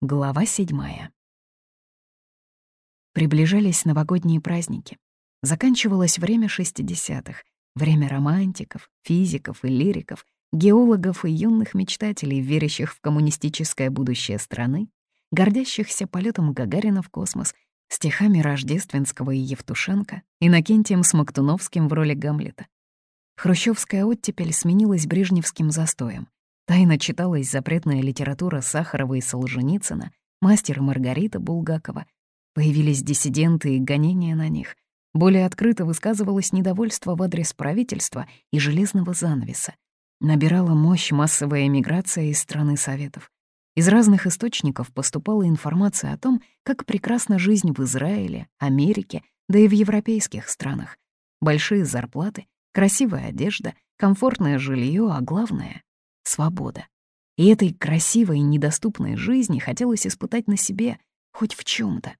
Глава седьмая. Приближались новогодние праздники. Заканчивалось время 60-х, время романтиков, физиков и лириков, геологов и юных мечтателей, верящих в коммунистическое будущее страны, гордящихся полетом Гагарина в космос, стихами Рождественского и Евтушенко, Иннокентием Смоктуновским в роли Гамлета. Хрущевская оттепель сменилась брежневским застоем. Тайно читалась запретная литература Сахарова и Солженицына, мастер Маргарита Булгакова. Появились диссиденты и гонения на них. Более открыто высказывалось недовольство в адрес правительства и железного занавеса. Набирала мощь массовая эмиграция из страны Советов. Из разных источников поступала информация о том, как прекрасна жизнь в Израиле, Америке, да и в европейских странах. Большие зарплаты, красивая одежда, комфортное жилье, а главное свобода. И этой красивой и недоступной жизни хотелось испытать на себе хоть в чем то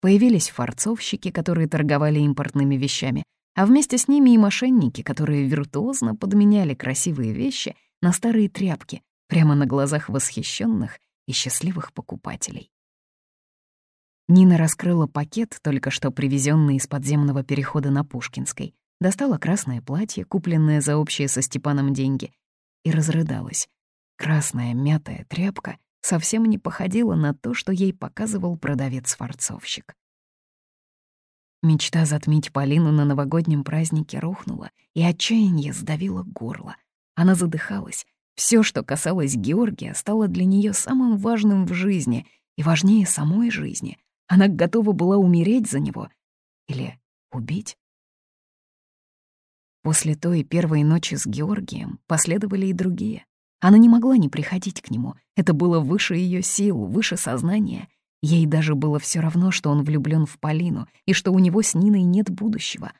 Появились форцовщики, которые торговали импортными вещами, а вместе с ними и мошенники, которые виртуозно подменяли красивые вещи на старые тряпки прямо на глазах восхищенных и счастливых покупателей. Нина раскрыла пакет, только что привезенный из подземного перехода на Пушкинской, достала красное платье, купленное за общие со Степаном деньги, и разрыдалась. Красная мятая тряпка совсем не походила на то, что ей показывал продавец-форцовщик. Мечта затмить Полину на новогоднем празднике рухнула, и отчаяние сдавило горло. Она задыхалась. Все, что касалось Георгия, стало для нее самым важным в жизни и важнее самой жизни. Она готова была умереть за него или убить. После той первой ночи с Георгием последовали и другие. Она не могла не приходить к нему. Это было выше ее сил, выше сознания. Ей даже было все равно, что он влюблен в Полину и что у него с Ниной нет будущего.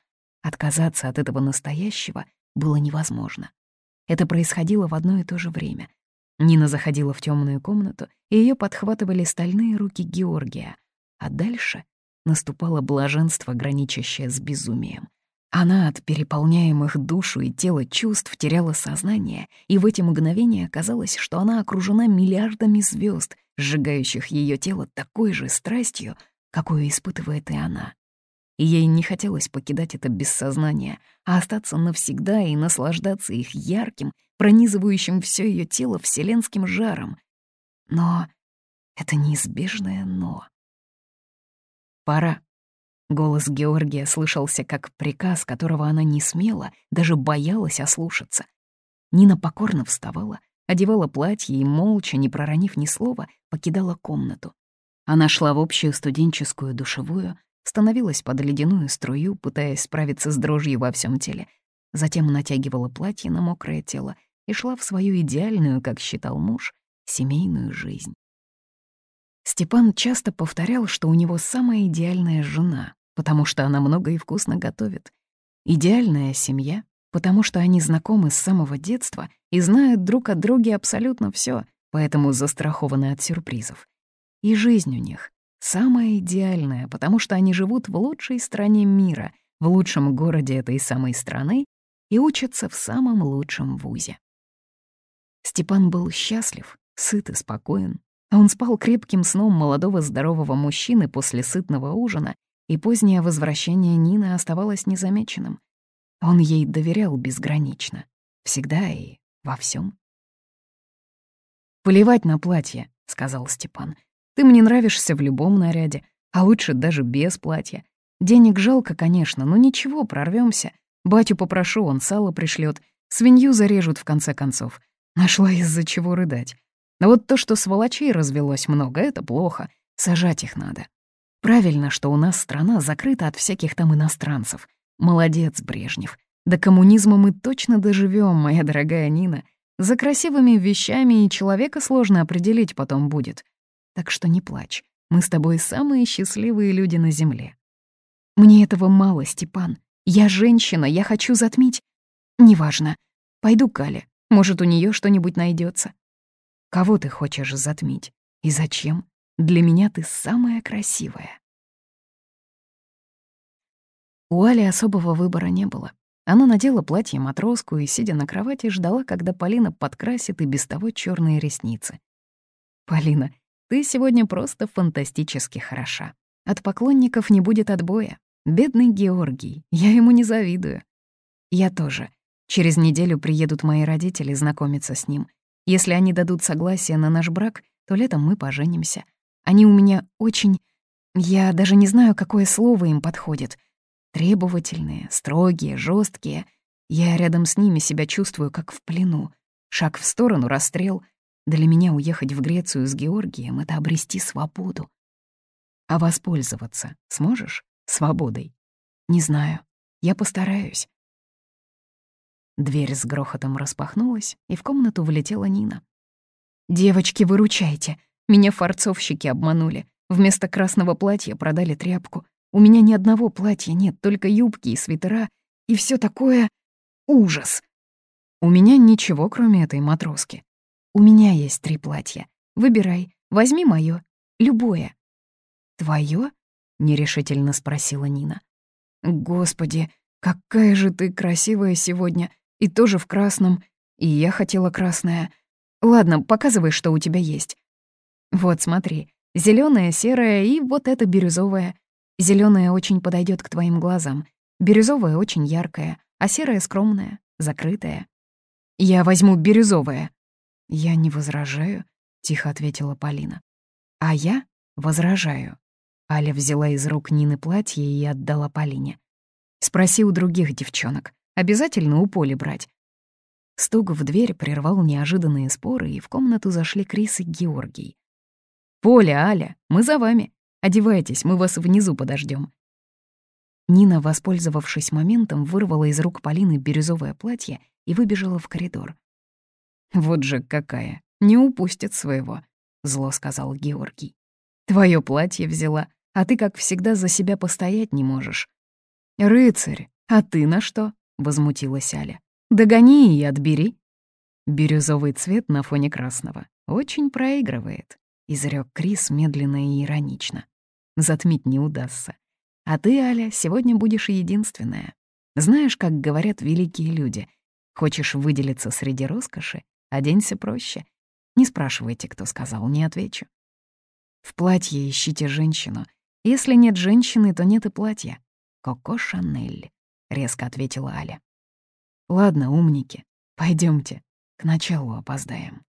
Отказаться от этого настоящего было невозможно. Это происходило в одно и то же время. Нина заходила в темную комнату, и ее подхватывали стальные руки Георгия, а дальше наступало блаженство, граничащее с безумием — она от переполняемых душу и тело чувств теряла сознание, и в эти мгновения казалось, что она окружена миллиардами звезд, сжигающих ее тело такой же страстью, какую испытывает и она. И ей не хотелось покидать это бессознание, а остаться навсегда и наслаждаться их ярким, пронизывающим все ее тело вселенским жаром. Но это неизбежное «но». «Пора», Голос Георгия слышался как приказ, которого она не смела, даже боялась ослушаться. Нина покорно вставала, одевала платье и, молча, не проронив ни слова, покидала комнату. Она шла в общую студенческую душевую, становилась под ледяную струю, пытаясь справиться с дрожью во всем теле, затем натягивала платье на мокрое тело и шла в свою идеальную, как считал муж, семейную жизнь. Степан часто повторял, что у него самая идеальная жена, потому что она много и вкусно готовит. Идеальная семья, потому что они знакомы с самого детства и знают друг от друга абсолютно все, поэтому застрахованы от сюрпризов. И жизнь у них самая идеальная, потому что они живут в лучшей стране мира, в лучшем городе этой самой страны и учатся в самом лучшем вузе. Степан был счастлив, сыт и спокоен. Он спал крепким сном молодого здорового мужчины после сытного ужина и позднее возвращение Нины оставалось незамеченным. Он ей доверял безгранично, всегда и во всем. «Плевать на платье», — сказал Степан. «Ты мне нравишься в любом наряде, а лучше даже без платья. Денег жалко, конечно, но ничего, прорвемся. Батю попрошу, он сало пришлет, свинью зарежут в конце концов. Нашла из-за чего рыдать. Но вот то, что сволочей развелось много, это плохо. Сажать их надо. Правильно, что у нас страна закрыта от всяких там иностранцев. Молодец, Брежнев. До коммунизма мы точно доживем, моя дорогая Нина. За красивыми вещами и человека сложно определить потом будет. Так что не плачь. Мы с тобой самые счастливые люди на земле. Мне этого мало, Степан. Я женщина, я хочу затмить. Неважно. Пойду к Кале. Может, у нее что-нибудь найдется. Кого ты хочешь затмить? И зачем? Для меня ты самая красивая. У Али особого выбора не было. Она надела платье-матроску и, сидя на кровати, ждала, когда Полина подкрасит и без того черные ресницы. «Полина, ты сегодня просто фантастически хороша. От поклонников не будет отбоя. Бедный Георгий, я ему не завидую. Я тоже. Через неделю приедут мои родители знакомиться с ним. Если они дадут согласие на наш брак, то летом мы поженимся. Они у меня очень... Я даже не знаю, какое слово им подходит. Требовательные, строгие, жесткие. Я рядом с ними себя чувствую, как в плену. Шаг в сторону — расстрел. Для меня уехать в Грецию с Георгием — это обрести свободу. А воспользоваться сможешь свободой? Не знаю. Я постараюсь. Дверь с грохотом распахнулась, и в комнату влетела Нина. «Девочки, выручайте! Меня фарцовщики обманули. Вместо красного платья продали тряпку. У меня ни одного платья нет, только юбки и свитера. И все такое... ужас! У меня ничего, кроме этой матроски. У меня есть три платья. Выбирай, возьми моё, любое. Твое? нерешительно спросила Нина. Господи, какая же ты красивая сегодня, и тоже в красном. И я хотела красное. Ладно, показывай, что у тебя есть. Вот, смотри, зеленое, серое и вот это бирюзовое. Зеленое очень подойдет к твоим глазам. Бирюзовое очень яркое, а серое скромное, закрытое. Я возьму бирюзовое. Я не возражаю, тихо ответила Полина. А я возражаю. Аля взяла из рук Нины платье и отдала Полине. «Спроси у других девчонок. Обязательно у Поли брать. Стук в дверь прервал неожиданные споры, и в комнату зашли Крис и Георгий. «Поля, Аля, мы за вами. Одевайтесь, мы вас внизу подождем. Нина, воспользовавшись моментом, вырвала из рук Полины бирюзовое платье и выбежала в коридор. «Вот же какая! Не упустит своего!» — зло сказал Георгий. «Твое платье взяла, а ты, как всегда, за себя постоять не можешь». «Рыцарь, а ты на что?» — возмутилась Аля. «Догони и отбери». Бирюзовый цвет на фоне красного очень проигрывает, изрек Крис медленно и иронично. Затмить не удастся. А ты, Аля, сегодня будешь единственная. Знаешь, как говорят великие люди, хочешь выделиться среди роскоши, оденься проще. Не спрашивайте, кто сказал, не отвечу. В платье ищите женщину. Если нет женщины, то нет и платья. Коко Шанель резко ответила Аля. Ладно, умники, пойдемте, к началу опоздаем.